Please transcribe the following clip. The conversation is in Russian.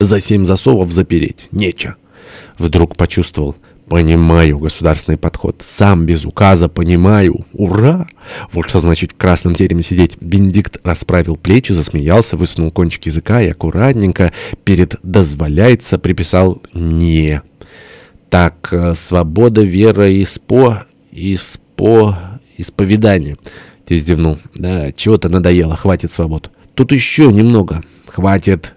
за семь засовов запереть. Нечего. Вдруг почувствовал. Понимаю государственный подход. Сам без указа понимаю. Ура! Вот что значит в красном тереме сидеть. Бенедикт расправил плечи, засмеялся, высунул кончик языка и аккуратненько перед «дозволяется» приписал «не». Так, э, свобода, вера и спо... и спо... исповедание. Ты издевнул. Да, чего-то надоело, хватит свобод. Тут еще немного. Хватит.